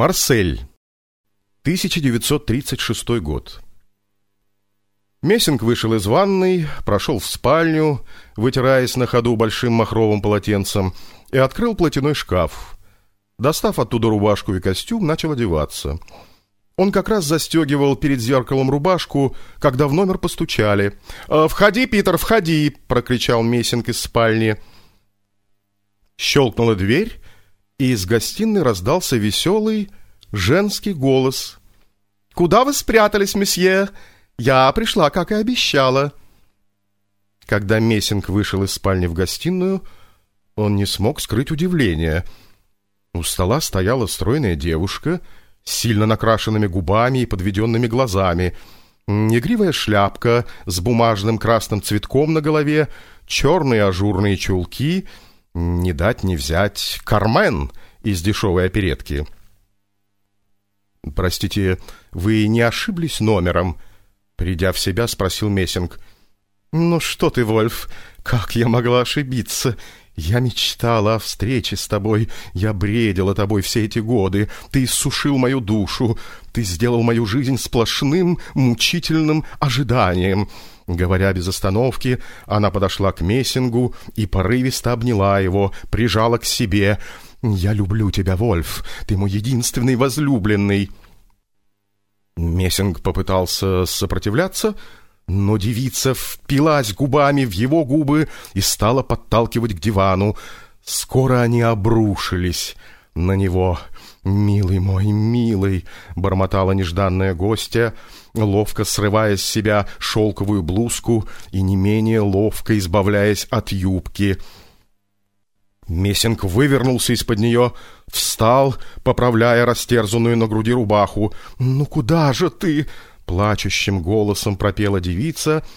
Марсель. 1936 год. Мессинг вышел из ванной, прошел в спальню, вытираясь на ходу большим махровым полотенцем, и открыл платяной шкаф. Достав оттуда рубашку и костюм, начал одеваться. Он как раз застегивал перед зеркалом рубашку, когда в номер постучали. «Э, «Входи, Питер, входи!» — прокричал Мессинг из спальни. Щелкнула дверь, и из гостиной раздался веселый женский голос. «Куда вы спрятались, месье? Я пришла, как и обещала». Когда Мессинг вышел из спальни в гостиную, он не смог скрыть удивление. У стола стояла стройная девушка с сильно накрашенными губами и подведенными глазами, негривая шляпка с бумажным красным цветком на голове, черные ажурные чулки — не дать не взять Кармен из дешевой оперетки. «Простите, вы не ошиблись номером?» Придя в себя, спросил Мессинг. «Ну что ты, Вольф, как я могла ошибиться? Я мечтала о встрече с тобой, я бредила тобой все эти годы, ты иссушил мою душу, ты сделал мою жизнь сплошным, мучительным ожиданием. Говоря без остановки, она подошла к Мессингу и порывисто обняла его, прижала к себе. «Я люблю тебя, Вольф, ты мой единственный возлюбленный». Мессинг попытался сопротивляться, но девица впилась губами в его губы и стала подталкивать к дивану. Скоро они обрушились на него. «Милый мой, милый!» — бормотала нежданная гостья, ловко срывая с себя шелковую блузку и не менее ловко избавляясь от юбки. Мессинг вывернулся из-под нее, встал, поправляя растерзанную на груди рубаху. «Ну куда же ты?» — плачущим голосом пропела девица —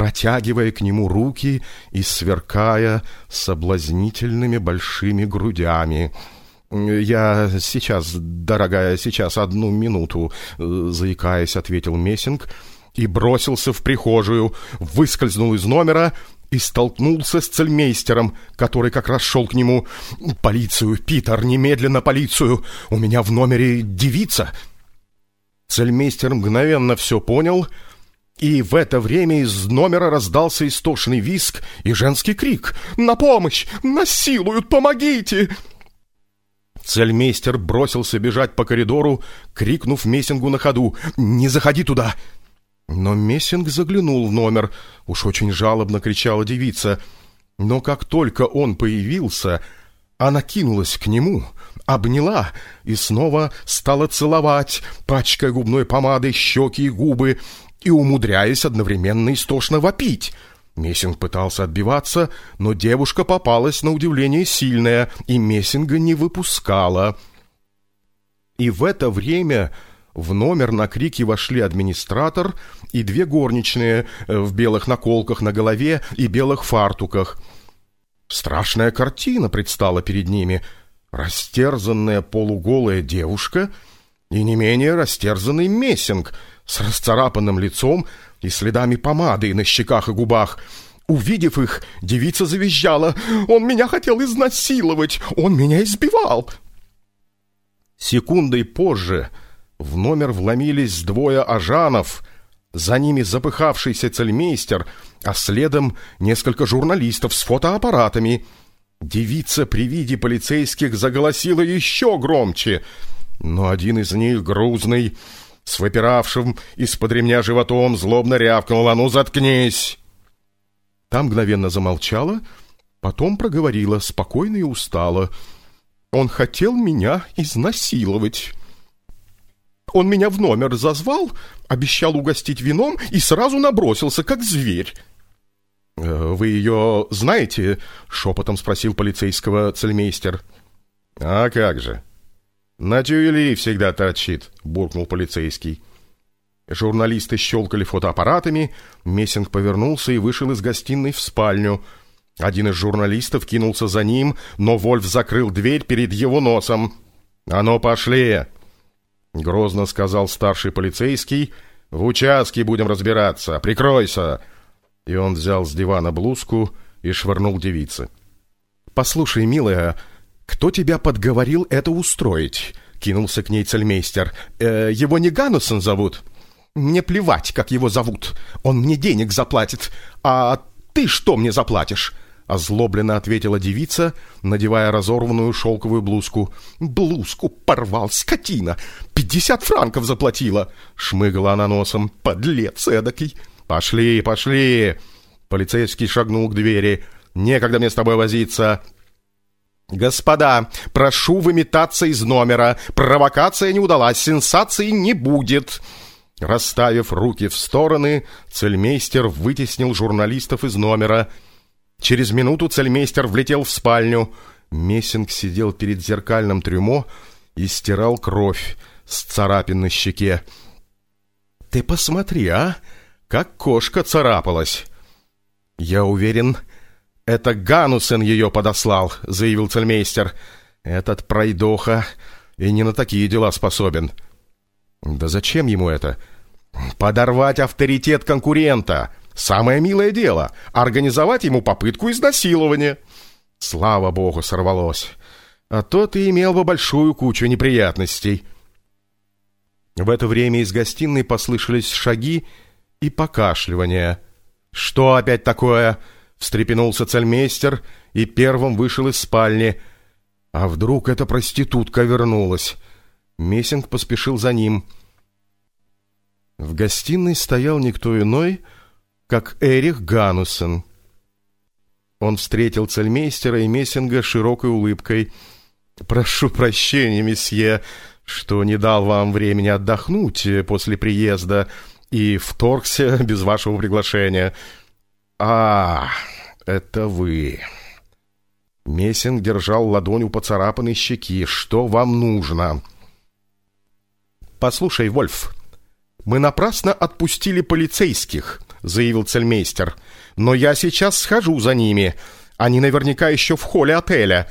протягивая к нему руки и сверкая соблазнительными большими грудями. «Я сейчас, дорогая, сейчас одну минуту», — заикаясь, ответил Мессинг и бросился в прихожую, выскользнул из номера и столкнулся с цельмейстером, который как раз шел к нему. «Полицию, Питер, немедленно полицию! У меня в номере девица!» Цельмейстер мгновенно все понял, и в это время из номера раздался истошный виск и женский крик. «На помощь! Насилуют! Помогите!» Цельмейстер бросился бежать по коридору, крикнув Мессингу на ходу «Не заходи туда!» Но Мессинг заглянул в номер. Уж очень жалобно кричала девица. Но как только он появился, она кинулась к нему, обняла и снова стала целовать, пачкая губной помадой щеки и губы и умудряясь одновременно истошно вопить — Мессинг пытался отбиваться, но девушка попалась на удивление сильная, и Мессинга не выпускала. И в это время в номер на крики вошли администратор и две горничные э, в белых наколках на голове и белых фартуках. Страшная картина предстала перед ними. Растерзанная полуголая девушка и не менее растерзанный Мессинг с расцарапанным лицом, и следами помады на щеках и губах. Увидев их, девица завизжала. «Он меня хотел изнасиловать! Он меня избивал!» Секундой позже в номер вломились двое ажанов, за ними запыхавшийся цельмейстер, а следом несколько журналистов с фотоаппаратами. Девица при виде полицейских заголосила еще громче, но один из них, грузный, с выпиравшим из-под ремня животом злобно рявкнула «Ну, заткнись!» Там мгновенно замолчала, потом проговорила спокойно и устало. «Он хотел меня изнасиловать». Он меня в номер зазвал, обещал угостить вином и сразу набросился, как зверь. «Э, «Вы ее знаете?» — шепотом спросил полицейского цельмейстер. «А как же?» «На тюели всегда торчит», — буркнул полицейский. Журналисты щелкали фотоаппаратами, Мессинг повернулся и вышел из гостиной в спальню. Один из журналистов кинулся за ним, но Вольф закрыл дверь перед его носом. «А ну, пошли!» — грозно сказал старший полицейский. «В участке будем разбираться. Прикройся!» И он взял с дивана блузку и швырнул девице. «Послушай, милая, кто тебя подговорил это устроить? — кинулся к ней цельмейстер. «Э, «Его не Ганусон зовут?» «Мне плевать, как его зовут. Он мне денег заплатит. А ты что мне заплатишь?» Озлобленно ответила девица, надевая разорванную шелковую блузку. «Блузку порвал, скотина! Пятьдесят франков заплатила!» Шмыгала она носом. «Подлец эдакий!» «Пошли, пошли!» Полицейский шагнул к двери. «Некогда мне с тобой возиться!» «Господа, прошу выметаться из номера. Провокация не удалась, сенсации не будет!» Расставив руки в стороны, цельмейстер вытеснил журналистов из номера — Через минуту цельмейстер влетел в спальню. Мессинг сидел перед зеркальным трюмо и стирал кровь с царапин на щеке. «Ты посмотри, а! Как кошка царапалась!» «Я уверен, это Ганусен ее подослал», — заявил цельмейстер. «Этот пройдоха и не на такие дела способен». «Да зачем ему это?» «Подорвать авторитет конкурента!» Самое милое дело — организовать ему попытку изнасилования. Слава богу, сорвалось. А то ты имел бы большую кучу неприятностей. В это время из гостиной послышались шаги и покашливания. «Что опять такое?» — встрепенулся цельмейстер и первым вышел из спальни. А вдруг эта проститутка вернулась? Мессинг поспешил за ним. В гостиной стоял никто иной, — как Эрих Ганусен. Он встретил цельмейстера и Мессинга широкой улыбкой. «Прошу прощения, месье, что не дал вам времени отдохнуть после приезда и вторгся без вашего приглашения». «А, это вы...» Мессинг держал ладонь у поцарапанной щеки. «Что вам нужно?» «Послушай, Вольф, мы напрасно отпустили полицейских», — заявил цельмейстер. «Но я сейчас схожу за ними. Они наверняка еще в холле отеля».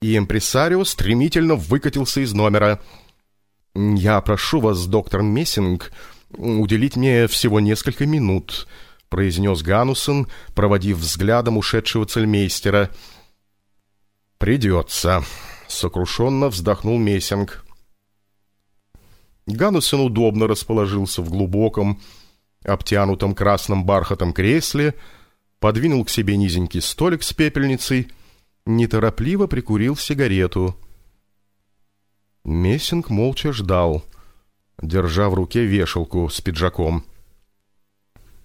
И импресарио стремительно выкатился из номера. «Я прошу вас, доктор Мессинг, уделить мне всего несколько минут», — произнес Ганусон, проводив взглядом ушедшего цельмейстера. «Придется», — сокрушенно вздохнул Мессинг. Ганусон удобно расположился в глубоком, обтянутом красным бархатом кресле, подвинул к себе низенький столик с пепельницей, неторопливо прикурил сигарету. Мессинг молча ждал, держа в руке вешалку с пиджаком.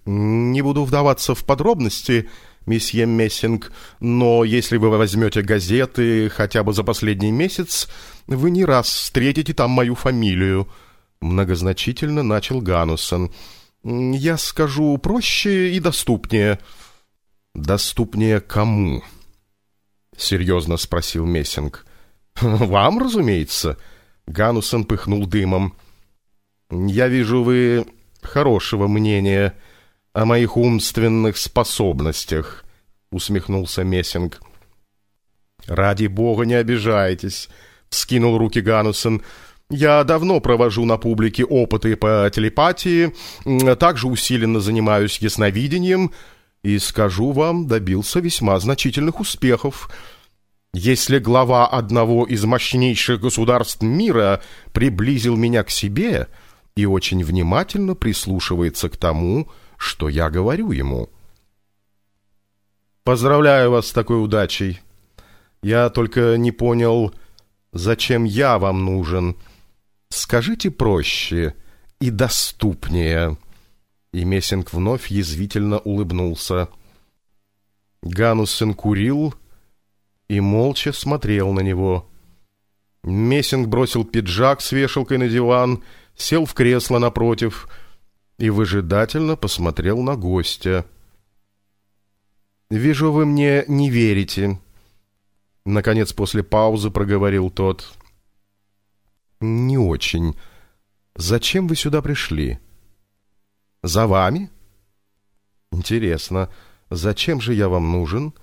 «Не буду вдаваться в подробности, месье Мессинг, но если вы возьмете газеты хотя бы за последний месяц, вы не раз встретите там мою фамилию», — многозначительно начал Ганусон — я скажу проще и доступнее. Доступнее кому? Серьезно спросил Мессинг. Вам, разумеется. Ганусон пыхнул дымом. Я вижу, вы хорошего мнения о моих умственных способностях, усмехнулся Мессинг. Ради бога, не обижайтесь, вскинул руки Ганусон. Я давно провожу на публике опыты по телепатии, также усиленно занимаюсь ясновидением и, скажу вам, добился весьма значительных успехов. Если глава одного из мощнейших государств мира приблизил меня к себе и очень внимательно прислушивается к тому, что я говорю ему. Поздравляю вас с такой удачей. Я только не понял, зачем я вам нужен — Скажите проще и доступнее». И Мессинг вновь язвительно улыбнулся. Гануссен курил и молча смотрел на него. Мессинг бросил пиджак с вешалкой на диван, сел в кресло напротив и выжидательно посмотрел на гостя. «Вижу, вы мне не верите», — наконец после паузы проговорил тот. «Не очень. Зачем вы сюда пришли?» «За вами?» «Интересно, зачем же я вам нужен?»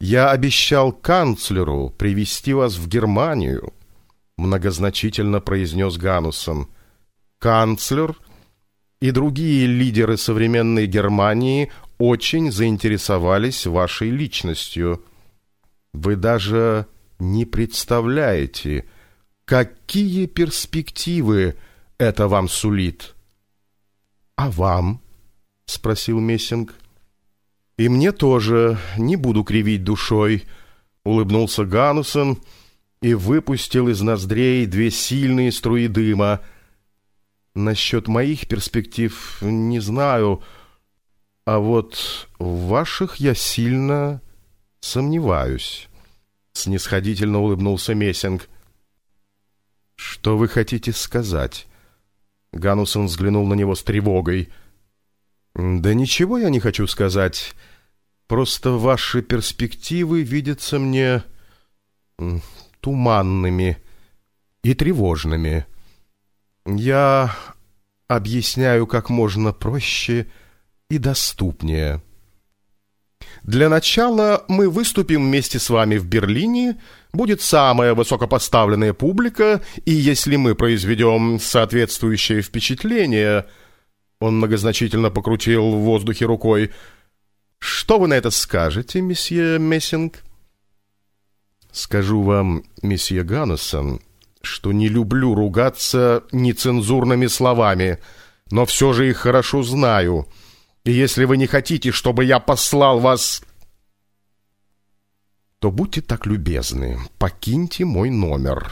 «Я обещал канцлеру привести вас в Германию», — многозначительно произнес Ганусон. «Канцлер и другие лидеры современной Германии очень заинтересовались вашей личностью. Вы даже не представляете, Какие перспективы это вам сулит? А вам? Спросил Мессинг. И мне тоже, не буду кривить душой, улыбнулся Ганусон и выпустил из ноздрей две сильные струи дыма. Насчет моих перспектив не знаю, а вот в ваших я сильно сомневаюсь. Снисходительно улыбнулся Мессинг. «Что вы хотите сказать?» Ганусон взглянул на него с тревогой. «Да ничего я не хочу сказать. Просто ваши перспективы видятся мне туманными и тревожными. Я объясняю как можно проще и доступнее». Для начала мы выступим вместе с вами в Берлине, будет самая высокопоставленная публика, и если мы произведем соответствующее впечатление...» Он многозначительно покрутил в воздухе рукой. «Что вы на это скажете, месье Мессинг?» «Скажу вам, месье Ганнессон, что не люблю ругаться нецензурными словами, но все же их хорошо знаю». И если вы не хотите, чтобы я послал вас, то будьте так любезны, покиньте мой номер.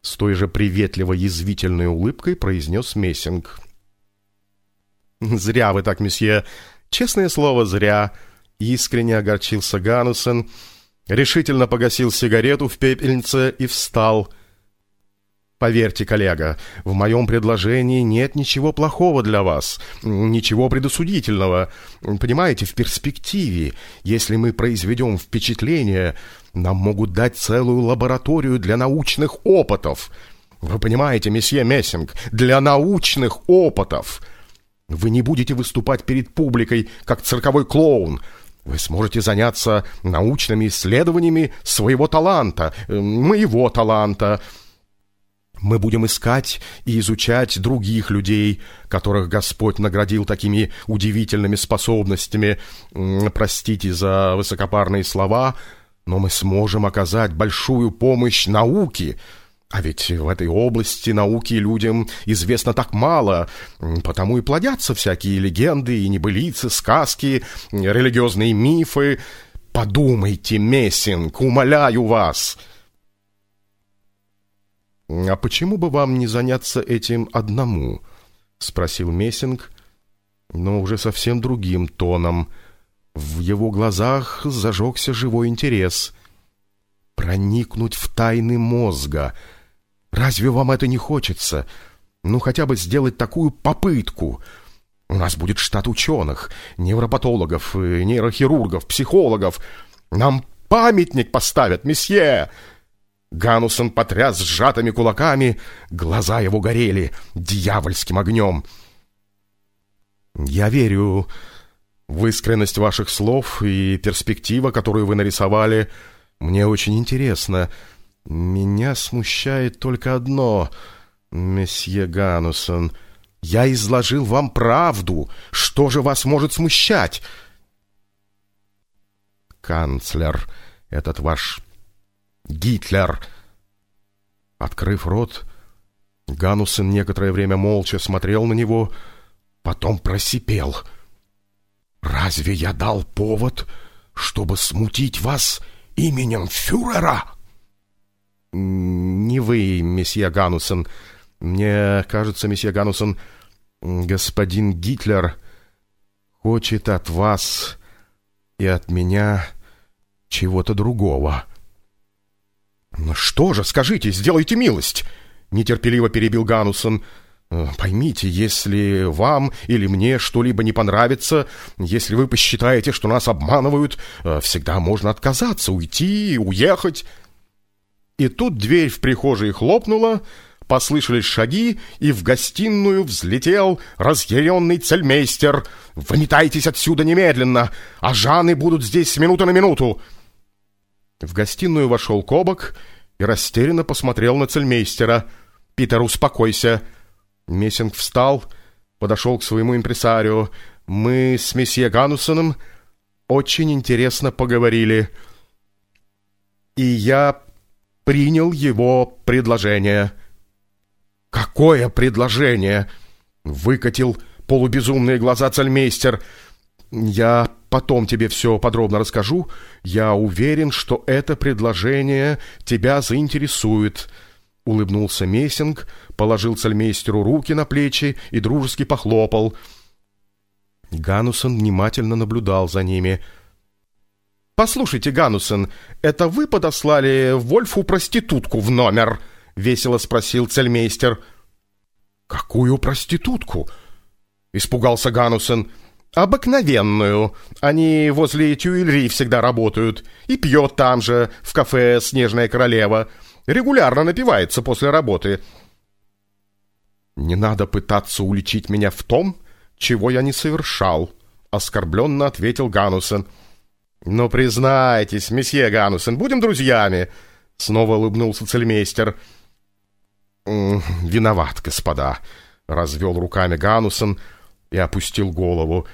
С той же приветливо-язвительной улыбкой произнес Мессинг. «Зря вы так, месье. Честное слово, зря». Искренне огорчился Ганнусон, решительно погасил сигарету в пепельнице и встал – Поверьте, коллега, в моем предложении нет ничего плохого для вас, ничего предосудительного. Понимаете, в перспективе, если мы произведем впечатление, нам могут дать целую лабораторию для научных опытов. Вы понимаете, месье Мессинг, для научных опытов. Вы не будете выступать перед публикой, как цирковой клоун. Вы сможете заняться научными исследованиями своего таланта, э, моего таланта, мы будем искать и изучать других людей, которых Господь наградил такими удивительными способностями. Простите за высокопарные слова, но мы сможем оказать большую помощь науке, а ведь в этой области науки людям известно так мало, потому и плодятся всякие легенды и небылицы, сказки, религиозные мифы. Подумайте, Мессинг, умоляю вас!» «А почему бы вам не заняться этим одному?» — спросил Мессинг, но уже совсем другим тоном. В его глазах зажегся живой интерес. «Проникнуть в тайны мозга. Разве вам это не хочется? Ну, хотя бы сделать такую попытку. У нас будет штат ученых, невропатологов, нейрохирургов, психологов. Нам памятник поставят, месье!» Ганусон потряс сжатыми кулаками, глаза его горели дьявольским огнем. «Я верю в искренность ваших слов и перспектива, которую вы нарисовали, мне очень интересно. Меня смущает только одно, месье Ганусон. Я изложил вам правду. Что же вас может смущать?» «Канцлер, этот ваш Гитлер!» Открыв рот, Ганусен некоторое время молча смотрел на него, потом просипел. «Разве я дал повод, чтобы смутить вас именем фюрера?» «Не вы, месье Ганусен. Мне кажется, месье Ганусен, господин Гитлер хочет от вас и от меня чего-то другого». «Ну что же, скажите, сделайте милость!» Нетерпеливо перебил Ганусон. «Э, «Поймите, если вам или мне что-либо не понравится, если вы посчитаете, что нас обманывают, э, всегда можно отказаться, уйти, уехать». И тут дверь в прихожей хлопнула, послышались шаги, и в гостиную взлетел разъяренный цельмейстер. «Выметайтесь отсюда немедленно, а Жаны будут здесь с минуты на минуту!» В гостиную вошел Кобок и растерянно посмотрел на цельмейстера. «Питер, успокойся!» Мессинг встал, подошел к своему импресарио. «Мы с месье Ганусоном очень интересно поговорили. И я принял его предложение». «Какое предложение?» — выкатил полубезумные глаза цельмейстер. «Я потом тебе все подробно расскажу. Я уверен, что это предложение тебя заинтересует». Улыбнулся Мессинг, положил цельмейстеру руки на плечи и дружески похлопал. Ганусон внимательно наблюдал за ними. «Послушайте, Ганусон, это вы подослали Вольфу проститутку в номер?» — весело спросил цельмейстер. «Какую проститутку?» — испугался Ганусен. «Обыкновенную. Они возле Тюильри всегда работают. И пьет там же, в кафе «Снежная королева». Регулярно напивается после работы». «Не надо пытаться уличить меня в том, чего я не совершал», — оскорбленно ответил Ганусен. «Ну, признайтесь, месье Ганусен, будем друзьями», — снова улыбнулся цельмейстер. «Виноват, господа», — развел руками Ганусен, — и опустил голову.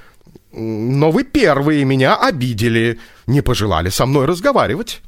«Но вы первые меня обидели, не пожелали со мной разговаривать».